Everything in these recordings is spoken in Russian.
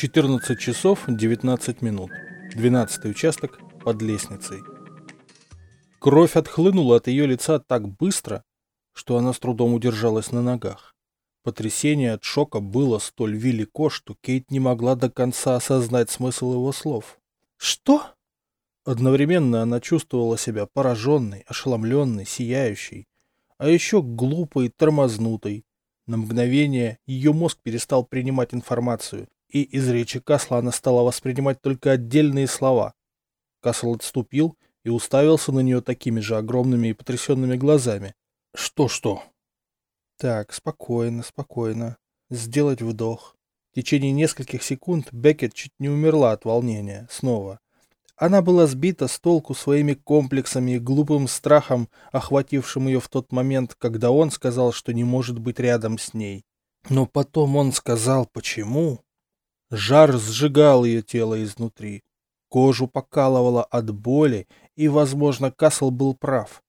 14 часов 19 минут. 12 участок под лестницей. Кровь отхлынула от ее лица так быстро, что она с трудом удержалась на ногах. Потрясение от шока было столь велико, что Кейт не могла до конца осознать смысл его слов. «Что?» Одновременно она чувствовала себя пораженной, ошеломленной, сияющей, а еще глупой, тормознутой. На мгновение ее мозг перестал принимать информацию, и из речи Касла она стала воспринимать только отдельные слова. Касл отступил и уставился на нее такими же огромными и потрясенными глазами. «Что-что?» Так, спокойно, спокойно. Сделать вдох. В течение нескольких секунд Беккет чуть не умерла от волнения. Снова. Она была сбита с толку своими комплексами и глупым страхом, охватившим ее в тот момент, когда он сказал, что не может быть рядом с ней. Но потом он сказал, почему. Жар сжигал ее тело изнутри. Кожу покалывало от боли, и, возможно, Касл был прав.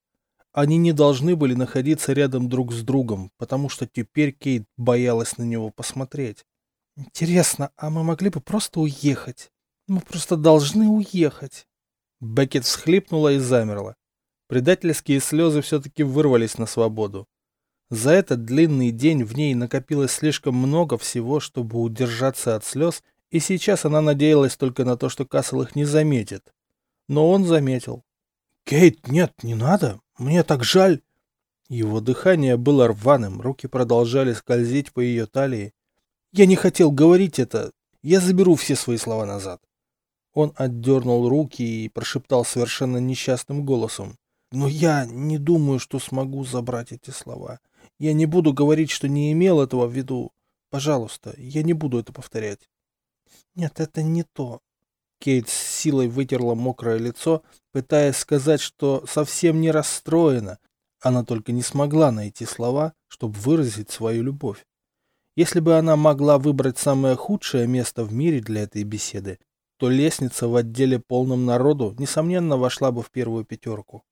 Они не должны были находиться рядом друг с другом, потому что теперь Кейт боялась на него посмотреть. «Интересно, а мы могли бы просто уехать? Мы просто должны уехать». Беккет всхлипнула и замерла. Предательские слезы все-таки вырвались на свободу. За этот длинный день в ней накопилось слишком много всего, чтобы удержаться от слез, и сейчас она надеялась только на то, что Кассел их не заметит. Но он заметил. «Кейт, нет, не надо. Мне так жаль. Его дыхание было рваным, руки продолжали скользить по ее талии. Я не хотел говорить это. Я заберу все свои слова назад. Он отдернул руки и прошептал совершенно несчастным голосом. Но я не думаю, что смогу забрать эти слова. Я не буду говорить, что не имел этого в виду. Пожалуйста, я не буду это повторять. Нет, это не то. Кейт с силой вытерла мокрое лицо, пытаясь сказать, что совсем не расстроена. Она только не смогла найти слова, чтобы выразить свою любовь. Если бы она могла выбрать самое худшее место в мире для этой беседы, то лестница в отделе полном народу, несомненно, вошла бы в первую пятерку.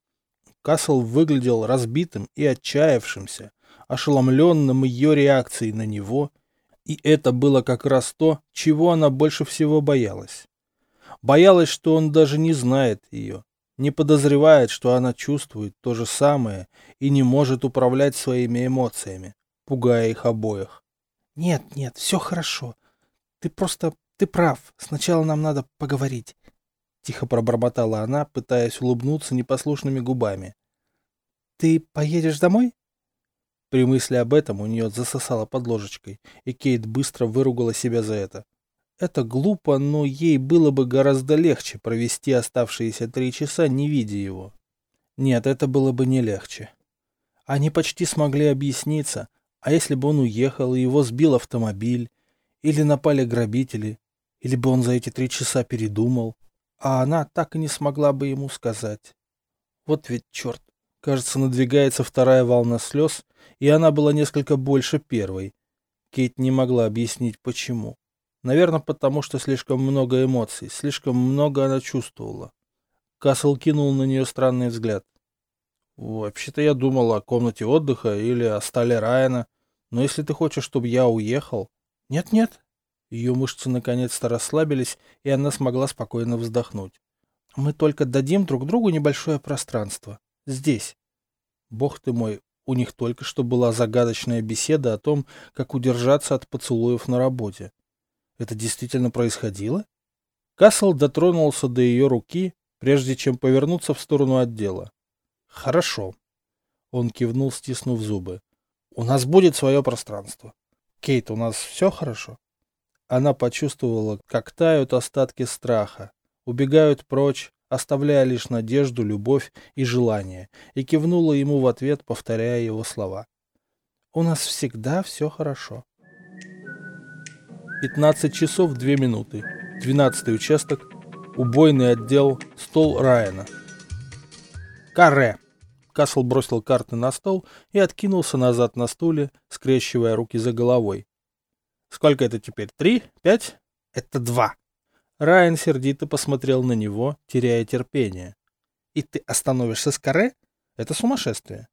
Касл выглядел разбитым и отчаявшимся, ошеломленным ее реакцией на него, и это было как раз то, чего она больше всего боялась. Боялась, что он даже не знает ее, не подозревает, что она чувствует то же самое и не может управлять своими эмоциями, пугая их обоих. «Нет, нет, все хорошо. Ты просто... ты прав. Сначала нам надо поговорить». Тихо пробормотала она, пытаясь улыбнуться непослушными губами. «Ты поедешь домой?» При мысли об этом у нее засосало под ложечкой, и Кейт быстро выругала себя за это. Это глупо, но ей было бы гораздо легче провести оставшиеся три часа, не видя его. Нет, это было бы не легче. Они почти смогли объясниться, а если бы он уехал и его сбил автомобиль, или напали грабители, или бы он за эти три часа передумал, а она так и не смогла бы ему сказать. Вот ведь черт, кажется, надвигается вторая волна слез, и она была несколько больше первой. Кейт не могла объяснить, почему. Наверное, потому что слишком много эмоций, слишком много она чувствовала. Касл кинул на нее странный взгляд. «Вообще-то я думал о комнате отдыха или о столе Райана, но если ты хочешь, чтобы я уехал...» «Нет-нет». Ее мышцы наконец-то расслабились, и она смогла спокойно вздохнуть. «Мы только дадим друг другу небольшое пространство. Здесь». Бог ты мой, у них только что была загадочная беседа о том, как удержаться от поцелуев на работе. Это действительно происходило? Кассел дотронулся до ее руки, прежде чем повернуться в сторону отдела. Хорошо. Он кивнул, стиснув зубы. У нас будет свое пространство. Кейт, у нас все хорошо? Она почувствовала, как тают остатки страха, убегают прочь, оставляя лишь надежду, любовь и желание, и кивнула ему в ответ, повторяя его слова. «У нас всегда все хорошо». 15 часов 2 минуты. 12 участок. Убойный отдел. Стол Райана. Каре. Касл бросил карты на стол и откинулся назад на стуле, скрещивая руки за головой. Сколько это теперь? Три? Пять? Это два. Райан сердито посмотрел на него, теряя терпение. И ты остановишься с каре? Это сумасшествие.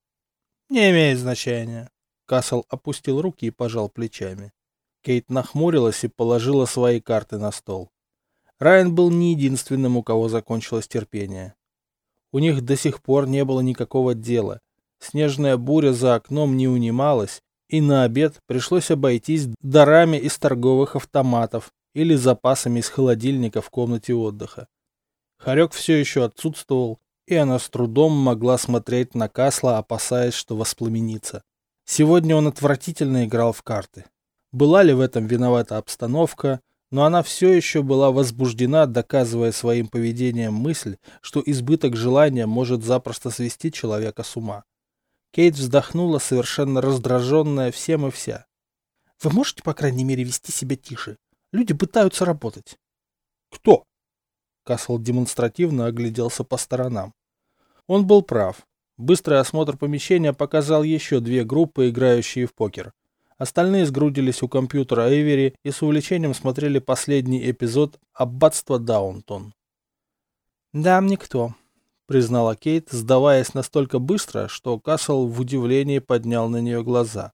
Не имеет значения. Касл опустил руки и пожал плечами. Кейт нахмурилась и положила свои карты на стол. Райан был не единственным, у кого закончилось терпение. У них до сих пор не было никакого дела. Снежная буря за окном не унималась, и на обед пришлось обойтись дарами из торговых автоматов или запасами из холодильника в комнате отдыха. Харек все еще отсутствовал, и она с трудом могла смотреть на Касла, опасаясь, что воспламенится. Сегодня он отвратительно играл в карты. Была ли в этом виновата обстановка, но она все еще была возбуждена, доказывая своим поведением мысль, что избыток желания может запросто свести человека с ума. Кейт вздохнула, совершенно раздраженная всем и вся. «Вы можете, по крайней мере, вести себя тише? Люди пытаются работать». «Кто?» Касл демонстративно огляделся по сторонам. Он был прав. Быстрый осмотр помещения показал еще две группы, играющие в покер. Остальные сгрудились у компьютера Эйвери и с увлечением смотрели последний эпизод «Аббатства Даунтон». «Да, никто», — признала Кейт, сдаваясь настолько быстро, что Касл в удивлении поднял на нее глаза.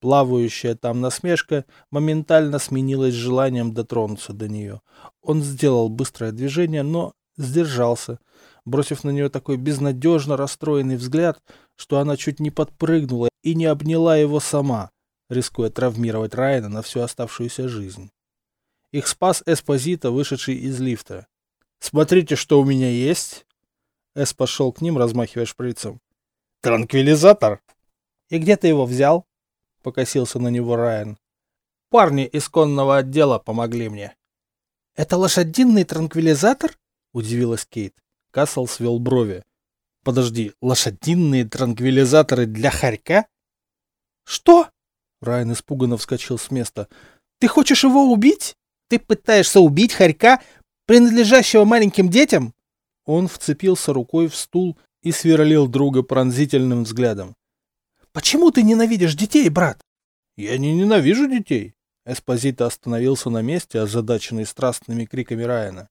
Плавающая там насмешка моментально сменилась желанием дотронуться до нее. Он сделал быстрое движение, но сдержался, бросив на нее такой безнадежно расстроенный взгляд, что она чуть не подпрыгнула и не обняла его сама, рискуя травмировать Райана на всю оставшуюся жизнь. Их спас Эспозита, вышедший из лифта. «Смотрите, что у меня есть!» Эс пошел к ним, размахивая шприцем. «Транквилизатор!» «И где ты его взял?» — покосился на него Райан. «Парни из конного отдела помогли мне». «Это лошадиный транквилизатор?» — удивилась Кейт. Кассел свел брови. «Подожди, лошадиные транквилизаторы для хорька?» «Что?» — Райан испуганно вскочил с места. «Ты хочешь его убить? Ты пытаешься убить хорька, принадлежащего маленьким детям?» Он вцепился рукой в стул и сверлил друга пронзительным взглядом. «Почему ты ненавидишь детей, брат?» «Я не ненавижу детей!» Эспозито остановился на месте, озадаченный страстными криками Райана.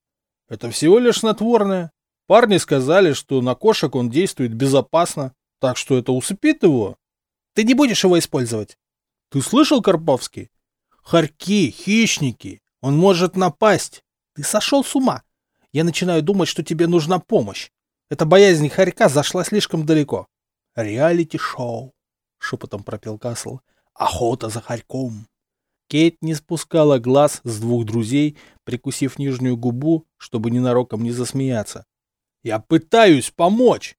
«Это всего лишь снотворное. Парни сказали, что на кошек он действует безопасно, так что это усыпит его». «Ты не будешь его использовать?» «Ты слышал, Карповский? Хорьки, хищники. Он может напасть. Ты сошел с ума. Я начинаю думать, что тебе нужна помощь. Эта боязнь хорька зашла слишком далеко». «Реалити-шоу». — шепотом пропел Касл. «Охота за хорьком!» Кейт не спускала глаз с двух друзей, прикусив нижнюю губу, чтобы ненароком не засмеяться. «Я пытаюсь помочь!»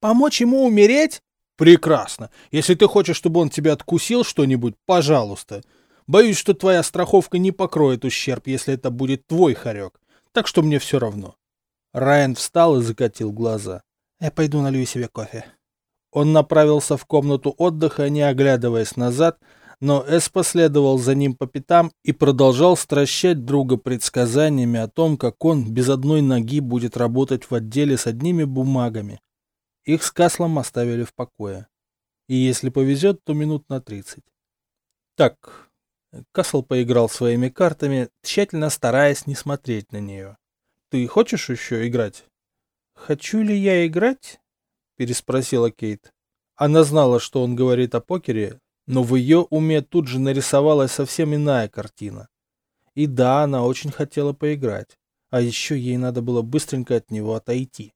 «Помочь ему умереть?» «Прекрасно! Если ты хочешь, чтобы он тебя откусил что-нибудь, пожалуйста. Боюсь, что твоя страховка не покроет ущерб, если это будет твой хорек. Так что мне все равно». Райан встал и закатил глаза. «Я пойду налью себе кофе». Он направился в комнату отдыха, не оглядываясь назад, но Эс последовал за ним по пятам и продолжал стращать друга предсказаниями о том, как он без одной ноги будет работать в отделе с одними бумагами. Их с Каслом оставили в покое. И если повезет, то минут на тридцать. Так, Касл поиграл своими картами, тщательно стараясь не смотреть на нее. Ты хочешь еще играть? Хочу ли я играть? Переспросила Кейт. Она знала, что он говорит о покере, но в ее уме тут же нарисовалась совсем иная картина. И да, она очень хотела поиграть, а еще ей надо было быстренько от него отойти.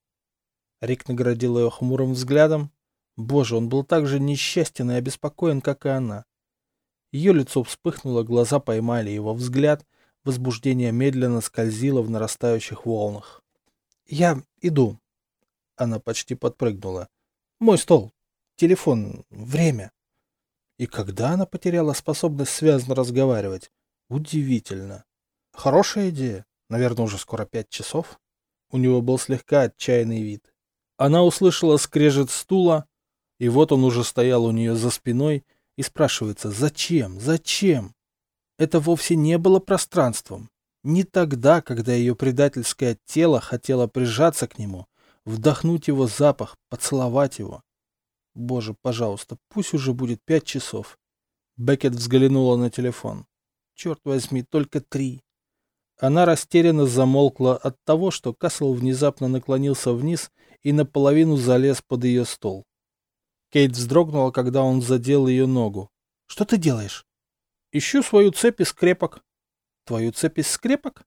Рик наградил ее хмурым взглядом. Боже, он был так же несчастен и обеспокоен, как и она. Ее лицо вспыхнуло, глаза поймали его взгляд, возбуждение медленно скользило в нарастающих волнах. «Я иду», она почти подпрыгнула. «Мой стол. Телефон. Время». И когда она потеряла способность связно разговаривать? Удивительно. Хорошая идея. Наверное, уже скоро пять часов. У него был слегка отчаянный вид. Она услышала скрежет стула, и вот он уже стоял у нее за спиной и спрашивается, зачем, зачем? Это вовсе не было пространством. Не тогда, когда ее предательское тело хотело прижаться к нему, вдохнуть его запах, поцеловать его. Боже, пожалуйста, пусть уже будет пять часов. Беккет взглянула на телефон. Черт возьми, только три. Она растерянно замолкла от того, что Касл внезапно наклонился вниз и наполовину залез под ее стол. Кейт вздрогнула, когда он задел ее ногу. «Что ты делаешь?» Ищу свою цепь из скрепок. Твою цепь из скрепок?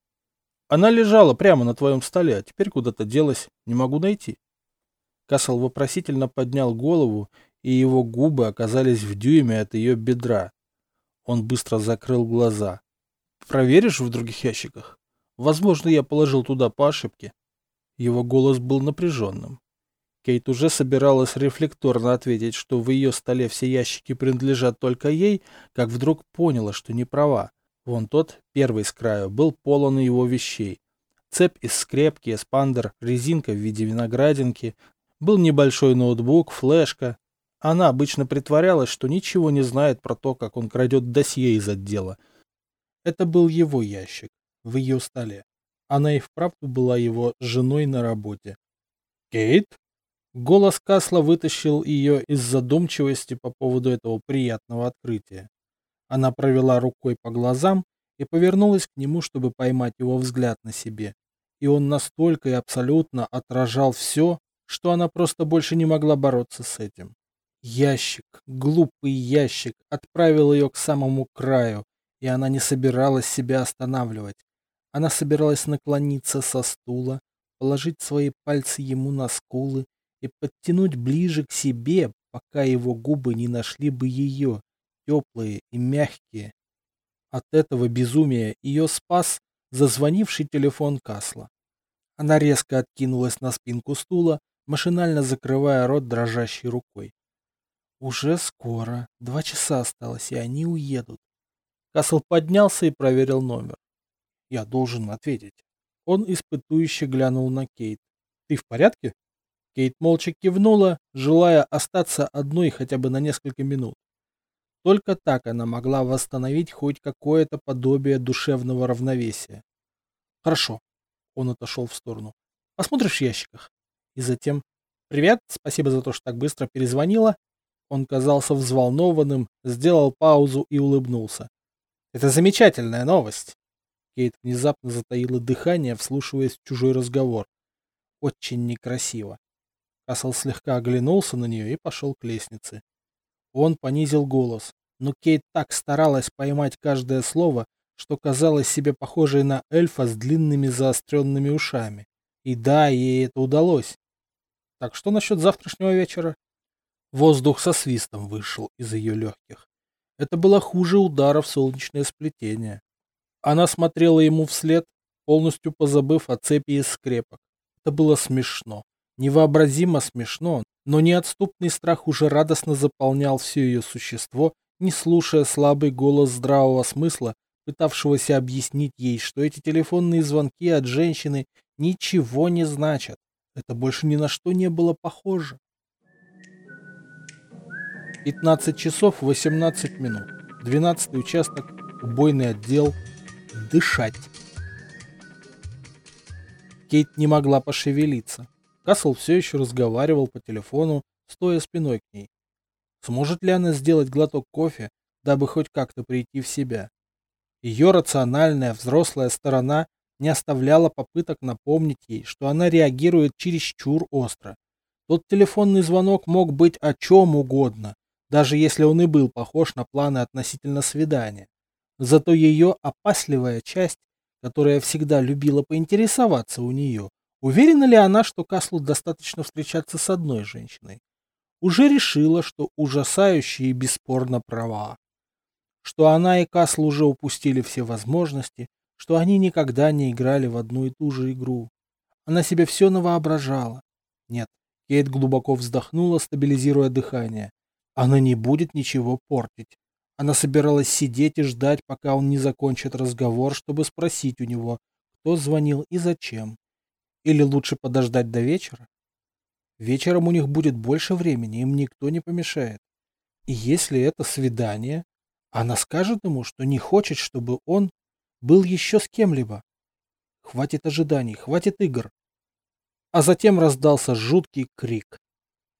Она лежала прямо на твоем столе, а теперь куда-то делась. Не могу найти. Кассел вопросительно поднял голову, и его губы оказались в дюйме от ее бедра. Он быстро закрыл глаза. Проверишь в других ящиках? Возможно, я положил туда по ошибке. Его голос был напряженным. Кейт уже собиралась рефлекторно ответить, что в ее столе все ящики принадлежат только ей, как вдруг поняла, что не права. Вон тот, первый с краю, был полон его вещей. Цепь из скрепки, эспандер, резинка в виде виноградинки, был небольшой ноутбук, флешка. Она обычно притворялась, что ничего не знает про то, как он крадет досье из отдела. Это был его ящик, в ее столе. Она и вправду была его женой на работе. «Кейт?» Голос Касла вытащил ее из задумчивости по поводу этого приятного открытия. Она провела рукой по глазам и повернулась к нему, чтобы поймать его взгляд на себе. И он настолько и абсолютно отражал все, что она просто больше не могла бороться с этим. Ящик, глупый ящик, отправил ее к самому краю, и она не собиралась себя останавливать. Она собиралась наклониться со стула, положить свои пальцы ему на скулы и подтянуть ближе к себе, пока его губы не нашли бы ее, теплые и мягкие. От этого безумия ее спас зазвонивший телефон Касла. Она резко откинулась на спинку стула, машинально закрывая рот дрожащей рукой. Уже скоро, два часа осталось, и они уедут. Касл поднялся и проверил номер. Я должен ответить. Он испытующе глянул на Кейт. Ты в порядке? Кейт молча кивнула, желая остаться одной хотя бы на несколько минут. Только так она могла восстановить хоть какое-то подобие душевного равновесия. Хорошо. Он отошел в сторону. Посмотришь в ящиках? И затем... Привет, спасибо за то, что так быстро перезвонила. Он казался взволнованным, сделал паузу и улыбнулся. Это замечательная новость. Кейт внезапно затаила дыхание, вслушиваясь в чужой разговор. Очень некрасиво. Кассел слегка оглянулся на нее и пошел к лестнице. Он понизил голос, но Кейт так старалась поймать каждое слово, что казалось себе похожей на эльфа с длинными заостренными ушами. И да, ей это удалось. Так что насчет завтрашнего вечера? Воздух со свистом вышел из ее легких. Это было хуже удара в солнечное сплетение. Она смотрела ему вслед, полностью позабыв о цепи из скрепок. Это было смешно. Невообразимо смешно, но неотступный страх уже радостно заполнял все ее существо, не слушая слабый голос здравого смысла, пытавшегося объяснить ей, что эти телефонные звонки от женщины ничего не значат. Это больше ни на что не было похоже. 15 часов 18 минут. 12 участок, убойный отдел. Дышать. Кейт не могла пошевелиться. Касл все еще разговаривал по телефону, стоя спиной к ней. Сможет ли она сделать глоток кофе, дабы хоть как-то прийти в себя? Ее рациональная взрослая сторона не оставляла попыток напомнить ей, что она реагирует чересчур остро. Тот телефонный звонок мог быть о чем угодно, даже если он и был похож на планы относительно свидания. Зато ее опасливая часть, которая всегда любила поинтересоваться у нее, Уверена ли она, что Каслу достаточно встречаться с одной женщиной? Уже решила, что ужасающие бесспорно права. Что она и Касл уже упустили все возможности, что они никогда не играли в одну и ту же игру. Она себе все навоображала. Нет, Кейт глубоко вздохнула, стабилизируя дыхание. Она не будет ничего портить. Она собиралась сидеть и ждать, пока он не закончит разговор, чтобы спросить у него, кто звонил и зачем. Или лучше подождать до вечера? Вечером у них будет больше времени, им никто не помешает. И если это свидание, она скажет ему, что не хочет, чтобы он был еще с кем-либо. Хватит ожиданий, хватит игр. А затем раздался жуткий крик.